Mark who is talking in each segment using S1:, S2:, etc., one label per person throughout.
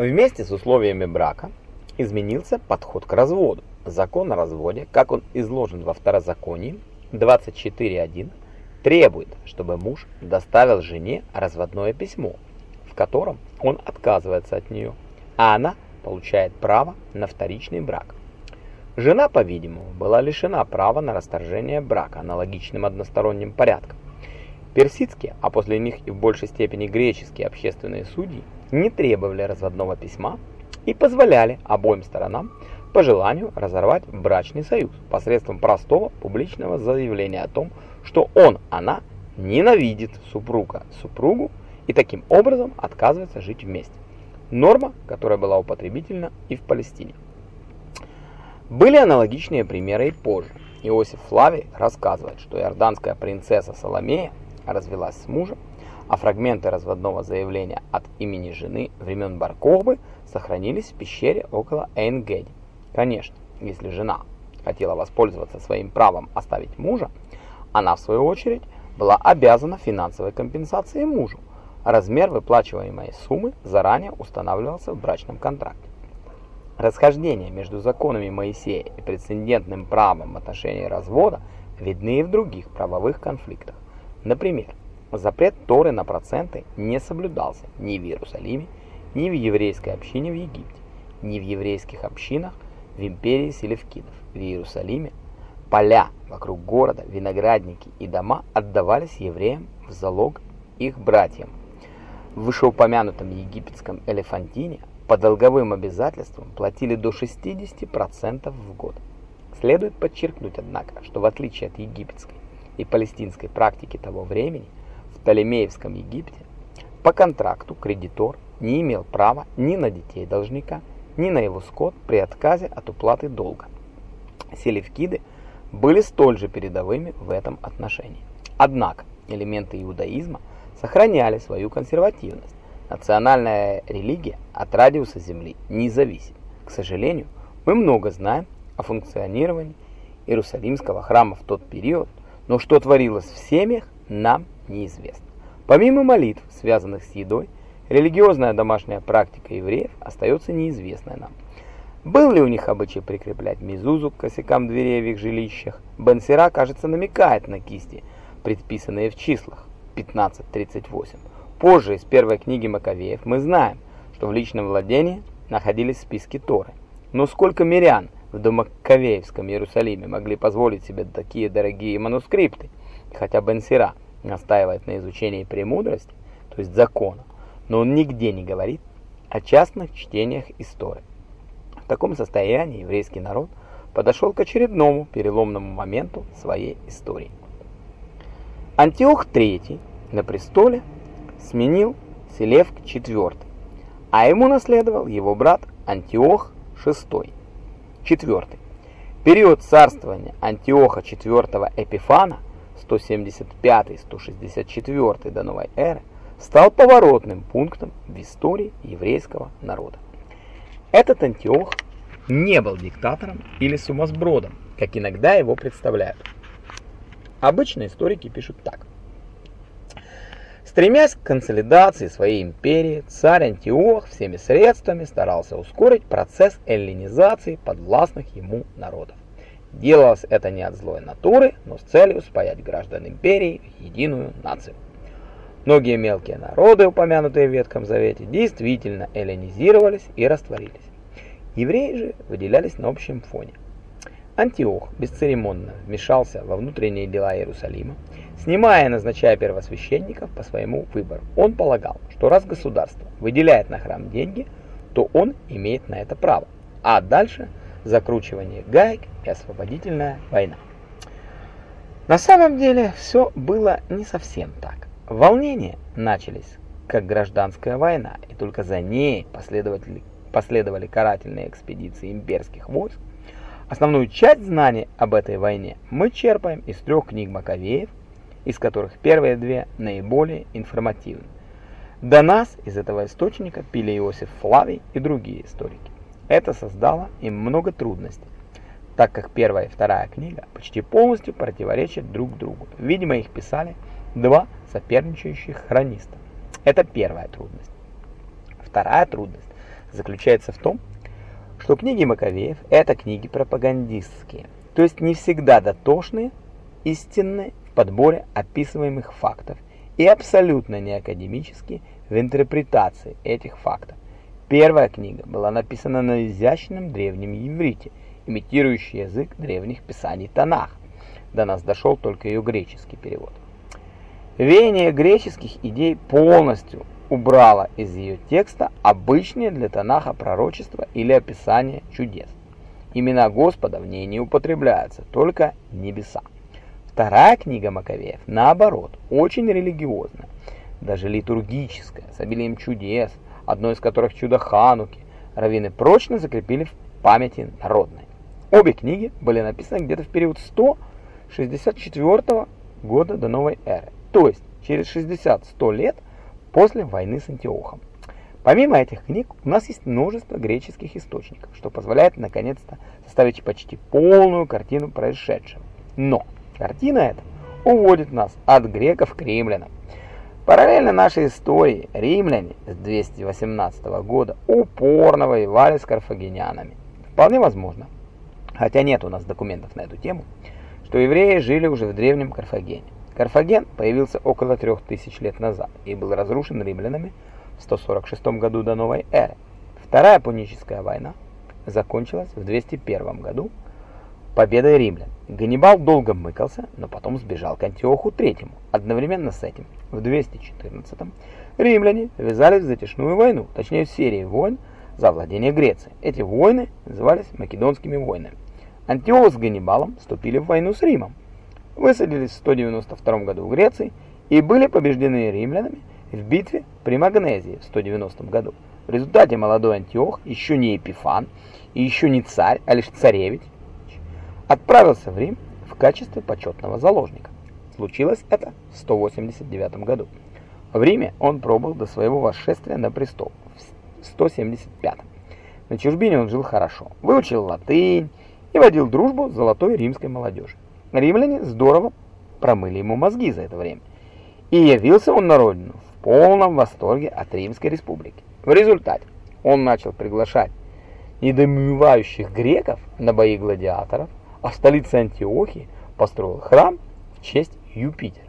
S1: Вместе с условиями брака изменился подход к разводу. Закон о разводе, как он изложен во второзаконии 24.1, требует, чтобы муж доставил жене разводное письмо, в котором он отказывается от нее, а она получает право на вторичный брак. Жена, по-видимому, была лишена права на расторжение брака аналогичным односторонним порядком. Персидские, а после них и в большей степени греческие общественные судьи не требовали разводного письма и позволяли обоим сторонам по желанию разорвать брачный союз посредством простого публичного заявления о том, что он, она ненавидит супруга, супругу и таким образом отказывается жить вместе. Норма, которая была употребительна и в Палестине. Были аналогичные примеры и позже. Иосиф Флавий рассказывает, что иорданская принцесса Соломея развелась с мужем, а фрагменты разводного заявления от имени жены времен Баркохбы сохранились в пещере около Эйн-Геди. Конечно, если жена хотела воспользоваться своим правом оставить мужа, она в свою очередь была обязана финансовой компенсацией мужу. Размер выплачиваемой суммы заранее устанавливался в брачном контракте. Расхождения между законами Моисея и прецедентным правом в отношении развода видны и в других правовых конфликтах. Например, запрет Торы на проценты не соблюдался ни в Иерусалиме, ни в еврейской общине в Египте, ни в еврейских общинах в империи селевкидов. В Иерусалиме поля вокруг города, виноградники и дома отдавались евреям в залог их братьям. В вышеупомянутом египетском Элефантине по долговым обязательствам платили до 60% в год. Следует подчеркнуть, однако, что в отличие от египетской и палестинской практики того времени, в Птолемеевском Египте по контракту кредитор не имел права ни на детей должника, ни на его скот при отказе от уплаты долга. Селевкиды были столь же передовыми в этом отношении. Однако элементы иудаизма сохраняли свою консервативность. Национальная религия от радиуса Земли не зависит. К сожалению, мы много знаем о функционировании Иерусалимского храма в тот период, но что творилось в семьях, нам неизвестно. Помимо молитв, связанных с едой, религиозная домашняя практика евреев остается неизвестной нам. Был ли у них обычай прикреплять мизузу к косякам дверей в их жилищах? Бенсера, кажется, намекает на кисти, предписанные в числах 1538. Позже из первой книги Маковеев мы знаем, что в личном владении находились списки Торы. Но сколько мирян – в домаковеевском Иерусалиме могли позволить себе такие дорогие манускрипты, хотя Бен-Сира настаивает на изучении премудрости, то есть закона, но он нигде не говорит о частных чтениях истории. В таком состоянии еврейский народ подошел к очередному переломному моменту своей истории. Антиох III на престоле сменил Селевк IV, а ему наследовал его брат Антиох VI. Четвертый. Период царствования Антиоха IV Эпифана 175-164 до новой эры стал поворотным пунктом в истории еврейского народа. Этот Антиох не был диктатором или сумасбродом, как иногда его представляют. Обычно историки пишут так. Стремясь к консолидации своей империи, царь Антиох всеми средствами старался ускорить процесс эллинизации подвластных ему народов. Делалось это не от злой натуры, но с целью спаять граждан империи в единую нацию. Многие мелкие народы, упомянутые в Ветхом Завете, действительно эллинизировались и растворились. Евреи же выделялись на общем фоне. Антиох бесцеремонно вмешался во внутренние дела Иерусалима, снимая и назначая первосвященников по своему выбору. Он полагал, что раз государство выделяет на храм деньги, то он имеет на это право. А дальше закручивание гаек и освободительная война. На самом деле все было не совсем так. Волнения начались как гражданская война, и только за ней последовали, карательные экспедиции имперских войск. Основную часть знаний об этой войне мы черпаем из трех книг Маковеев, из которых первые две наиболее информативны. До нас из этого источника пили Иосиф Флавий и другие историки. Это создало им много трудностей, так как первая и вторая книга почти полностью противоречат друг другу. Видимо, их писали два соперничающих хрониста. Это первая трудность. Вторая трудность заключается в том, что книги Маковеев – это книги пропагандистские, то есть не всегда дотошные, истинные в подборе описываемых фактов и абсолютно не академические в интерпретации этих фактов. Первая книга была написана на изящном древнем иврите, имитирующий язык древних писаний Танах. До нас дошел только ее греческий перевод. Веяние греческих идей полностью убрало из ее текста обычные для Танаха пророчества или описания чудес. Имена Господа в ней не употребляются, только небеса. Вторая книга Маковеев, наоборот, очень религиозная, даже литургическая, с обилием чудес, одно из которых чудо Хануки, раввины прочно закрепили в памяти народной. Обе книги были написаны где-то в период 164 года до новой эры, то есть через 60-100 лет после войны с Антиохом. Помимо этих книг, у нас есть множество греческих источников, что позволяет наконец-то составить почти полную картину происшедшего. Но картина эта уводит нас от греков к римлянам. Параллельно нашей истории римляне с 218 года упорно воевали с карфагенянами. Вполне возможно, хотя нет у нас документов на эту тему, что евреи жили уже в древнем Карфагене. Карфаген появился около 3000 лет назад и был разрушен римлянами в 146 году до новой эры. Вторая Пуническая война закончилась в 201 году победой римлян. Ганнибал долго мыкался, но потом сбежал к Антиоху III. Одновременно с этим, в 214 римляне ввязались в затяжную войну, точнее в серии войн за владение Грецией. Эти войны назывались Македонскими войнами. Антиох с Ганнибалом вступили в войну с Римом, высадились в 192 году в Греции и были побеждены римлянами в битве при Магнезии в 190 году. В результате молодой Антиох, еще не Епифан и еще не царь, а лишь царевич, отправился в Рим в качестве почетного заложника. Случилось это в 189 году. В Риме он пробыл до своего восшествия на престол в 175. На чужбине он жил хорошо, выучил латынь и водил дружбу с золотой римской молодежью. Римляне здорово промыли ему мозги за это время. И явился он на родину в полном восторге от Римской республики. В результате он начал приглашать недоумевающих греков на бои гладиаторов, а в столице Антиохии построил храм в честь Юпитера.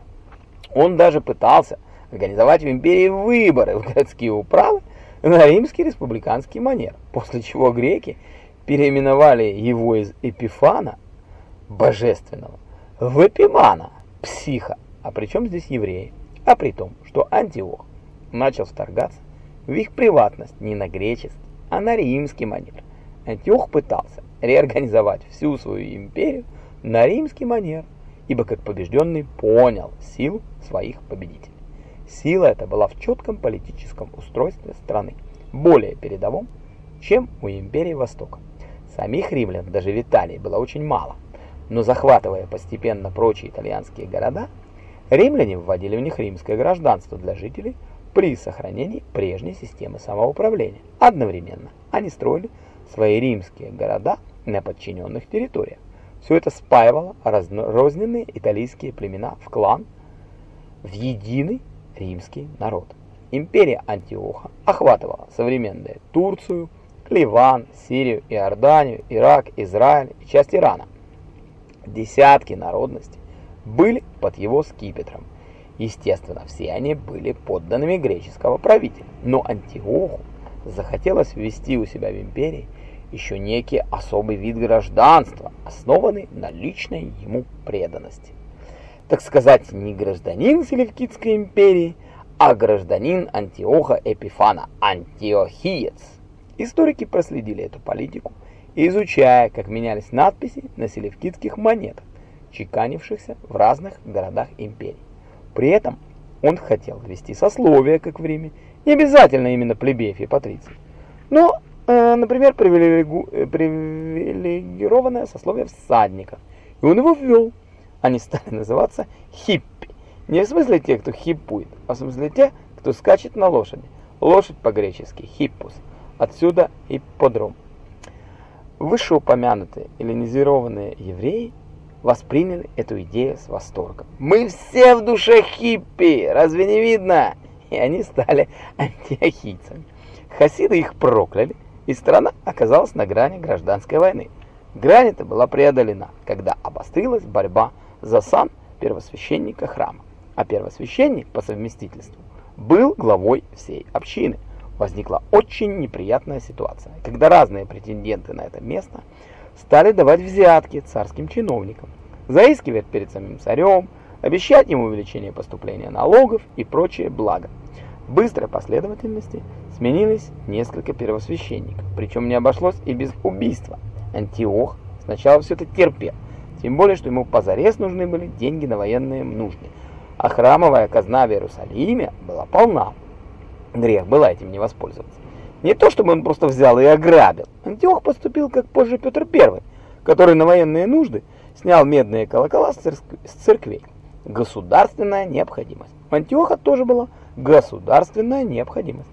S1: Он даже пытался организовать в империи выборы в городские управы на римский республиканский манер, после чего греки переименовали его из Эпифана, божественного, в Эпимана, психа. А при чем здесь евреи? А при том, что Антиох начал вторгаться в их приватность не на греческий, а на римский манер. Антиох пытался реорганизовать всю свою империю на римский манер, ибо как побежденный понял силу своих победителей. Сила эта была в четком политическом устройстве страны, более передовом, чем у империи Востока. Самих римлян даже в было очень мало, но захватывая постепенно прочие итальянские города, римляне вводили в них римское гражданство для жителей при сохранении прежней системы самоуправления. Одновременно они строили свои римские города на подчиненных территориях. Все это спаивало разрозненные итальянские племена в клан, в единый римский народ. Империя Антиоха охватывала современные Турцию, Ливан, Сирию, Иорданию, Ирак, Израиль и часть Ирана. Десятки народностей были под его скипетром. Естественно, все они были подданными греческого правителя, но Антиоху захотелось ввести у себя в империи еще некий особый вид гражданства, основанный на личной ему преданности. Так сказать, не гражданин Селевкидской империи, а гражданин Антиоха Эпифана, антиохиец. Историки проследили эту политику, изучая, как менялись надписи на селевкидских монетах, чеканившихся в разных городах империи. При этом он хотел ввести сословия, как в Риме, не обязательно именно плебеев и патриций, но например, привилегу... Э, привилегированное сословие всадников. И он его ввел. Они стали называться хиппи. Не в смысле те, кто хиппует, а в смысле те, кто скачет на лошади. Лошадь по-гречески хиппус. Отсюда ипподром. Вышеупомянутые эллинизированные евреи восприняли эту идею с восторгом. «Мы все в душе хиппи! Разве не видно?» И они стали антиохийцами. Хасиды их прокляли, и страна оказалась на грани гражданской войны. Грань эта была преодолена, когда обострилась борьба за сан первосвященника храма. А первосвященник по совместительству был главой всей общины. Возникла очень неприятная ситуация, когда разные претенденты на это место стали давать взятки царским чиновникам, заискивать перед самим царем, обещать ему увеличение поступления налогов и прочие блага. Быстрой последовательности сменились несколько первосвященников, причем не обошлось и без убийства. Антиох сначала все это терпел, тем более, что ему позарез нужны были деньги на военные нужды, а храмовая казна в Иерусалиме была полна. Грех было этим не воспользоваться. Не то, чтобы он просто взял и ограбил. Антиох поступил, как позже Петр I, который на военные нужды снял медные колокола с, церквей. Государственная необходимость. Антиоха тоже была государственная необходимость.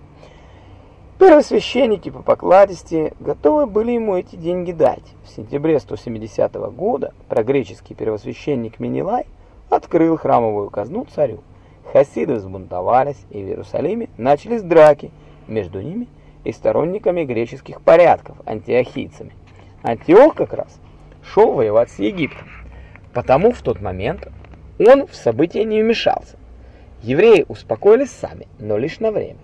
S1: Первосвященники по покладисти готовы были ему эти деньги дать. В сентябре 170 года прогреческий первосвященник Менелай открыл храмовую казну царю. Хасиды взбунтовались, и в Иерусалиме начались драки между ними и сторонниками греческих порядков, антиохийцами. Антиох как раз шел воевать с Египтом, потому в тот момент он в события не вмешался. Евреи успокоились сами, но лишь на время.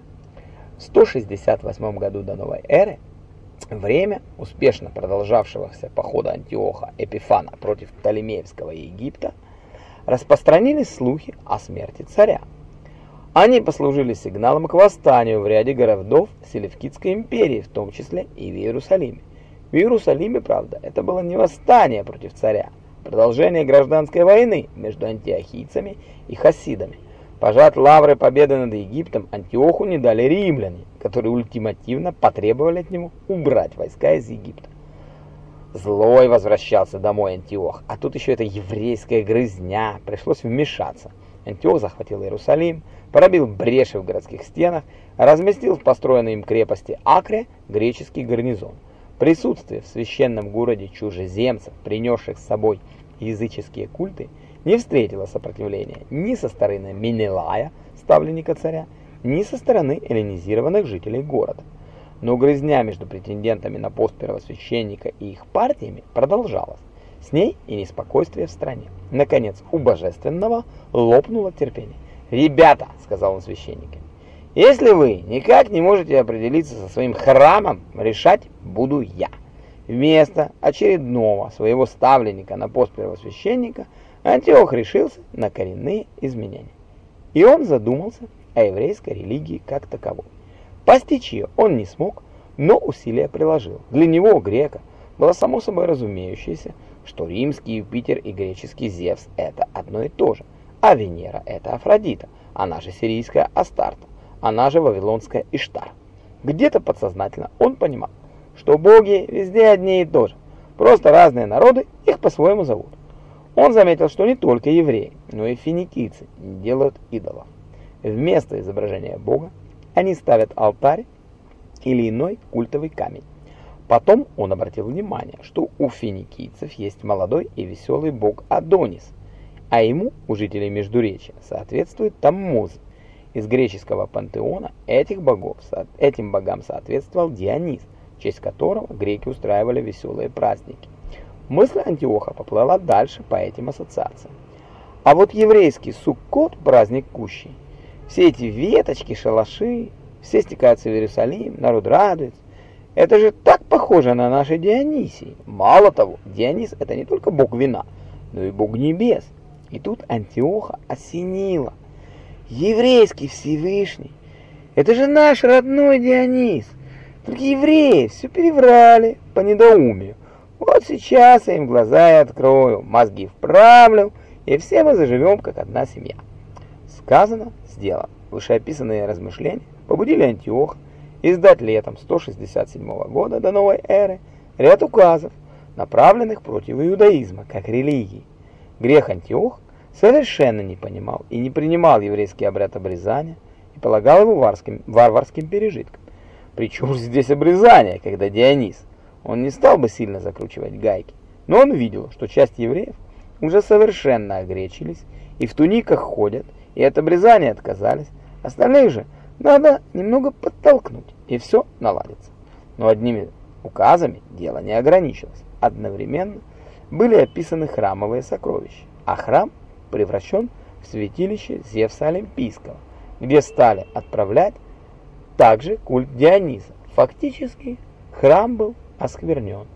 S1: В 168 году до новой эры время успешно продолжавшегося похода Антиоха Эпифана против Птолемеевского Египта распространились слухи о смерти царя. Они послужили сигналом к восстанию в ряде городов Селевкидской империи, в том числе и в Иерусалиме. В Иерусалиме, правда, это было не восстание против царя, а продолжение гражданской войны между антиохийцами и хасидами. Пожать лавры победы над Египтом Антиоху не дали римляне, которые ультимативно потребовали от него убрать войска из Египта. Злой возвращался домой Антиох, а тут еще эта еврейская грызня, пришлось вмешаться. Антиох захватил Иерусалим, пробил бреши в городских стенах, разместил в построенной им крепости Акре греческий гарнизон. Присутствие в священном городе чужеземцев, принесших с собой языческие культы, не встретила сопротивления ни со стороны Менелая, ставленника царя, ни со стороны эллинизированных жителей города. Но грызня между претендентами на пост первосвященника и их партиями продолжалась. С ней и неспокойствие в стране. Наконец, у божественного лопнуло терпение. «Ребята», — сказал он священникам, — «если вы никак не можете определиться со своим храмом, решать буду я». Вместо очередного своего ставленника на пост первосвященника – Антиох решился на коренные изменения. И он задумался о еврейской религии как таковой. Постичь ее он не смог, но усилия приложил. Для него, грека, было само собой разумеющееся, что римский Юпитер и греческий Зевс – это одно и то же, а Венера – это Афродита, она же сирийская Астарта, она же вавилонская Иштар. Где-то подсознательно он понимал, что боги везде одни и то же, просто разные народы их по-своему зовут. Он заметил, что не только евреи, но и финикийцы делают идолов. Вместо изображения Бога они ставят алтарь или иной культовый камень. Потом он обратил внимание, что у финикийцев есть молодой и веселый бог Адонис, а ему, у жителей Междуречия, соответствует Таммуз. Из греческого пантеона этих богов, этим богам соответствовал Дионис, в честь которого греки устраивали веселые праздники. Мысль Антиоха поплыла дальше по этим ассоциациям. А вот еврейский Суккот, праздник Кущи, все эти веточки, шалаши, все стекаются в Иерусалим, народ радуется. Это же так похоже на наши Дионисии. Мало того, Дионис это не только бог вина, но и бог небес. И тут Антиоха осенило. Еврейский Всевышний, это же наш родной Дионис. Только евреи все переврали по недоумию. Вот сейчас я им глаза и открою, мозги вправлю, и все мы заживем, как одна семья. Сказано, сделано. Вышеописанные размышления побудили Антиох издать летом 167 года до новой эры ряд указов, направленных против иудаизма как религии. Грех Антиох совершенно не понимал и не принимал еврейский обряд обрезания и полагал его варским, варварским пережитком. Причем здесь обрезание, когда Дионис – он не стал бы сильно закручивать гайки, но он видел, что часть евреев уже совершенно огречились и в туниках ходят, и от обрезания отказались. Остальных же Надо немного подтолкнуть, и все наладится. Но одними указами дело не ограничилось. Одновременно были описаны храмовые сокровища, а храм превращен в святилище Зевса Олимпийского, где стали отправлять также культ Диониса. Фактически храм был осквернен,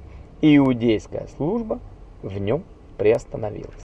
S1: иудейская служба в нем приостановилась.